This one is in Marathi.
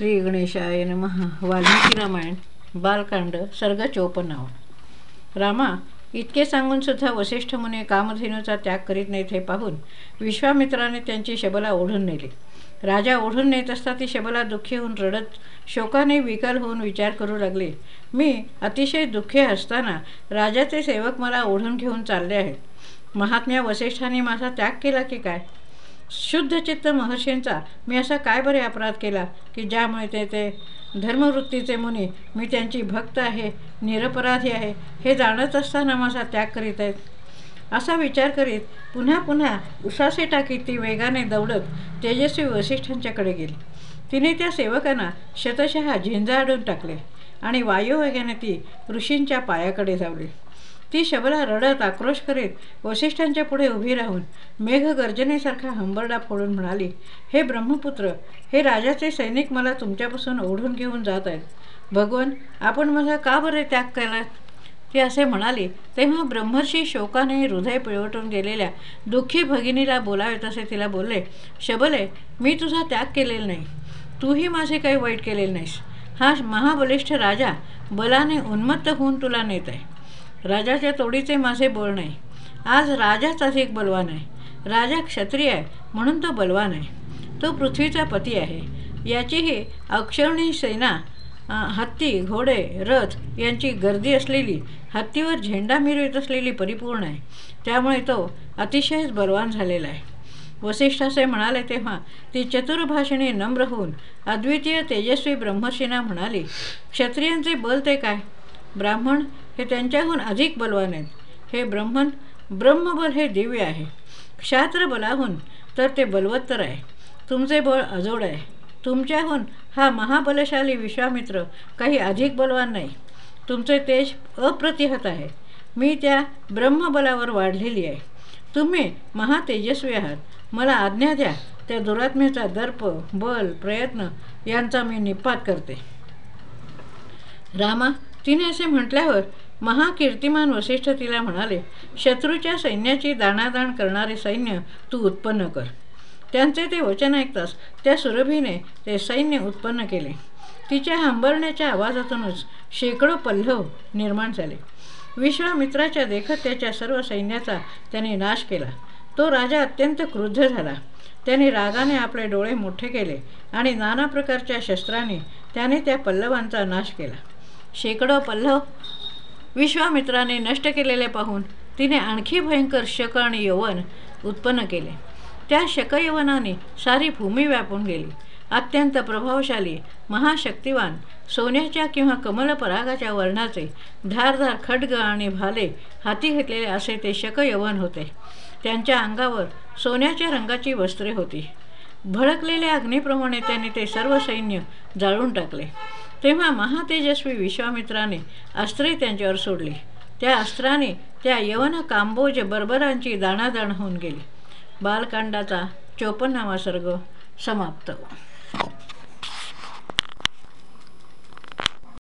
श्री गणेशाय नमः. वाल्मिकी रामायण बालकांड सर्ग चोपन्नावं रामा इतके सांगून सुद्धा वसिष्ठ मुने कामधेनूचा त्याग करीत नाहीत हे पाहून विश्वामित्राने त्यांची शबला ओढून नेली. राजा ओढून नेत असता ती शबला दुःखी होऊन रडत शोकाने विकल होऊन विचार करू लागले. मी अतिशय दुःखी असताना राजाचे सेवक मला ओढून घेऊन चालले आहेत. महात्म्या वसिष्ठांनी माझा त्याग केला की काय? शुद्धचित्त महर्षींचा मी असा काय बरे अपराध केला की ज्यामुळे ते ते धर्मवृत्तीचे मुनी मी त्यांची भक्त आहे निरपराधी आहे हे जाणत असताना माझा त्याग करीत आहेत. असा विचार करीत पुन्हा पुन्हा उसासे टाकीत ती वेगाने दौडत तेजस्वी वसिष्ठांच्याकडे गेली. तिने त्या सेवकांना शतशः झिंजाडून टाकले आणि वायुवेगाने ती ऋषींच्या पायाकडे जावली. ती शबला रडत आक्रोश करीत वसिष्ठांच्या पुढे उभी राहून मेघगर्जनेसारखा हंबरडा फोडून म्हणाली हे ब्रह्मपुत्र हे राजाचे सैनिक मला तुमच्यापासून ओढून घेऊन जात आहेत. भगवान आपण मला का बरे त्याग केला ती असे म्हणाली तेव्हा ब्रह्मर्षी शोकाने हृदय पिळवटून गेलेल्या दुःखी भगिनीला बोलावे तसे तिला बोलले शबले मी तुझा त्याग केलेला नाही. तूही माझे काही वाईट केलेले नाहीस. हा महाबलिष्ठ राजा बलाने उन्मत्त होऊन तुला नेत आहे. राजाच्या तोडीचे माझे बोल नाही. आज राजाच अधिक बलवान आहे. राजा क्षत्रिय आहे म्हणून तो बलवान आहे. तो पृथ्वीचा पती आहे. याचीही अक्षरणी सेना हत्ती घोडे रथ यांची गर्दी असलेली हत्तीवर झेंडा मिरवित असलेली परिपूर्ण आहे. त्यामुळे तो अतिशयच बलवान झालेला आहे. वसिष्ठ असे म्हणाले तेव्हा ती चतुर्भाषिणी नम्र होऊन अद्वितीय तेजस्वी ब्रह्मसेना म्हणाली क्षत्रियांचे बल ते काय? ब्राह्मण हे त्यांच्याहून अधिक बलवान आहेत. हे ब्रह्मण ब्रह्मबल हे दिव्य आहे. क्षात्र बलाहून तर ते बलवत्तर आहे. तुमचे बळ अजोड आहे. तुमच्याहून हा महाबलशाली विश्वामित्र काही अधिक बलवान नाही. तुमचे तेज अप्रतिहत आहे. मी त्या ब्रह्मबलावर वाढलेली आहे. तुम्ही महातेजस्वी आहात. मला आज्ञा द्या त्या दुरात्म्याचा दर्प बल प्रयत्न यांचा मी निपात करते. रामा तिने असे म्हटल्यावर महाकीर्तिमान वसिष्ठ तिला म्हणाले शत्रूच्या सैन्याची दाणादाण करणारे सैन्य तू उत्पन्न कर. त्यांचे ते वचन ऐकताच त्या सुरभीने ते सैन्य उत्पन्न केले. तिच्या हंबरण्याच्या आवाजातूनच शेकडो पल्लव निर्माण झाले. विश्वामित्राच्या देखत त्याच्या सर्व सैन्याचा त्याने नाश केला. तो राजा अत्यंत क्रुद्ध झाला. त्याने रागाने आपले डोळे मोठे केले आणि नाना प्रकारच्या शस्त्रांनी त्याने त्या पल्लवांचा नाश केला. शेकडो पल्लव विश्वामित्राने नष्ट केलेले पाहून तिने आणखी भयंकर शक आणि यवन उत्पन्न केले. त्या शकयवनाने सारी भूमी व्यापून गेली. अत्यंत प्रभावशाली महाशक्तिवान सोन्याच्या किंवा कमलपरागाच्या वर्णाचे धारधार खड्ग आणि भाले हाती घेतलेले असे ते शकयवन होते. त्यांच्या अंगावर सोन्याच्या रंगाची वस्त्रे होती. भडकलेल्या अग्नीप्रमाणे त्यांनी ते सर्व सैन्य जाळून टाकले. तेव्हा महातेजस्वी विश्वामित्राने अस्त्रे त्यांच्यावर सोडली. त्या अस्त्राने त्या यवन कांबोज बर्बरांची दाणादाण होऊन गेली. बालकांडाचा चोपन्नावा सर्ग समाप्त.